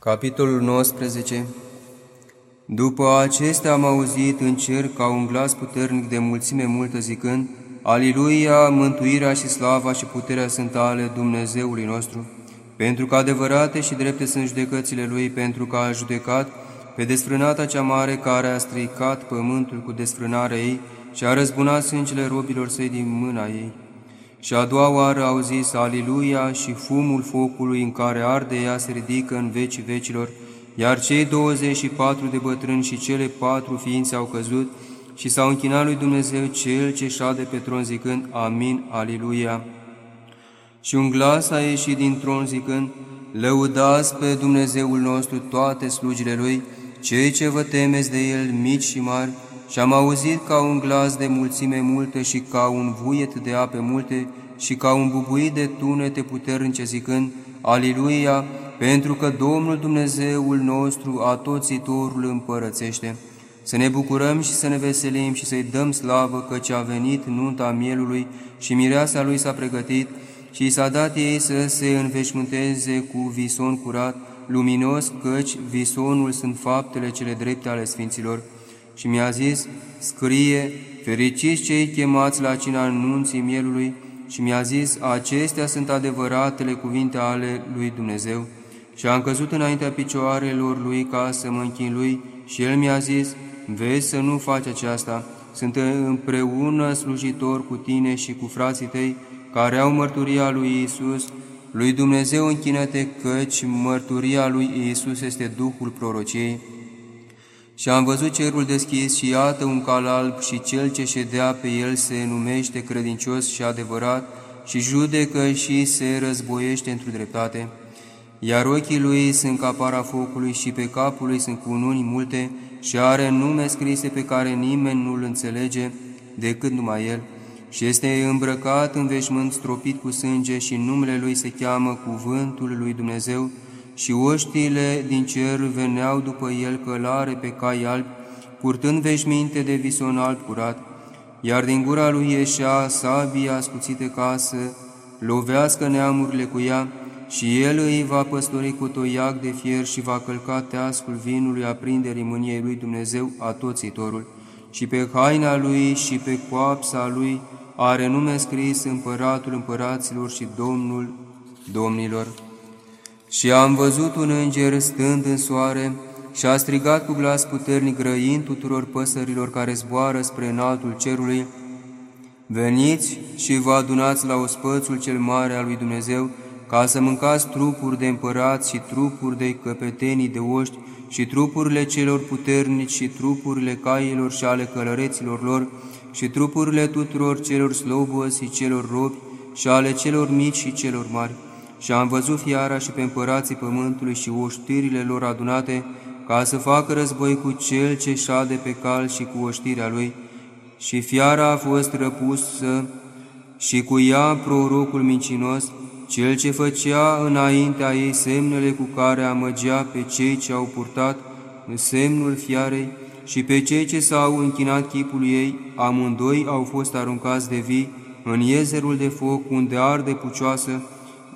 Capitolul 19 După acestea am auzit în cer ca un glas puternic de mulțime multă zicând, Aliluia, mântuirea și slava și puterea sunt ale Dumnezeului nostru, pentru că adevărate și drepte sunt judecățile Lui, pentru că a judecat pe desfrânata cea mare care a stricat pământul cu desfrânarea ei și a răzbunat sângele robilor săi din mâna ei. Și a doua oară au zis, Aliluia, și fumul focului în care arde ea se ridică în vecii vecilor, iar cei 24 de bătrâni și cele patru ființe au căzut și s-au închinat lui Dumnezeu Cel ce șade pe tron zicând, Amin, Aliluia. Și un glas a ieșit din tron zicând, Lăudați pe Dumnezeul nostru toate slugile Lui, cei ce vă temeți de El, mici și mari, și am auzit ca un glas de mulțime multă și ca un vuiet de ape multe și ca un bubuit de tunete puternice zicând, Aliluia, pentru că Domnul Dumnezeul nostru a toțitorul împărățește. Să ne bucurăm și să ne veselim și să-i dăm slavă, căci a venit nunta mielului și mireasa lui s-a pregătit și s-a dat ei să se înveșmânteze cu vison curat, luminos, căci visonul sunt faptele cele drepte ale Sfinților și mi-a zis, scrie, fericiți cei chemați la cina anunții mielului, și mi-a zis, acestea sunt adevăratele cuvinte ale lui Dumnezeu. Și am căzut înaintea picioarelor lui ca să mă închin lui și el mi-a zis, vezi să nu faci aceasta, sunt împreună slujitor cu tine și cu frații tăi, care au mărturia lui Isus, lui Dumnezeu închină-te, căci mărturia lui Isus este Duhul prorociei. Și am văzut cerul deschis și iată un cal alb și cel ce ședea pe el se numește credincios și adevărat și judecă și se războiește într-o dreptate. Iar ochii lui sunt ca para focului și pe capul lui sunt cununi multe și are nume scrise pe care nimeni nu-l înțelege decât numai el și este îmbrăcat în veșmânt stropit cu sânge și numele lui se cheamă Cuvântul lui Dumnezeu, și oștile din cer veneau după el călare pe cai albi, purtând veșminte de vison alb curat, iar din gura lui ieșea sabia ascuțită ca să lovească neamurile cu ea, și el îi va păstori cu toiac de fier și va călca teascul vinului aprinderii mâniei lui Dumnezeu atoțitorul. Și pe haina lui și pe coapsa lui are nume scris împăratul împăraților și domnul domnilor. Și am văzut un înger stând în soare și a strigat cu glas puternic răind tuturor păsărilor care zboară spre înaltul cerului, Veniți și vă adunați la ospățul cel mare al lui Dumnezeu, ca să mâncați trupuri de împărați și trupuri de căpetenii de oști și trupurile celor puternici și trupurile cailor și ale călăreților lor și trupurile tuturor celor slobos și celor robi și ale celor mici și celor mari și am văzut fiara și pe împărații pământului și oștirile lor adunate, ca să facă război cu cel ce șade pe cal și cu oștirea lui. Și fiara a fost răpusă și cu ea prorocul mincinos, cel ce făcea înaintea ei semnele cu care amăgea pe cei ce au purtat semnul fiarei și pe cei ce s-au închinat chipul ei, amândoi au fost aruncați de vii în iezerul de foc unde arde pucioasă,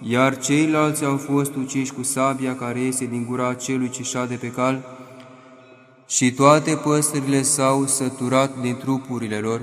iar ceilalți au fost uciși cu sabia care iese din gura celui ce șade pe cal, și toate păsările s-au săturat din trupurile lor,